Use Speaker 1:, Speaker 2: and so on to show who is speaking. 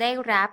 Speaker 1: ได้รับ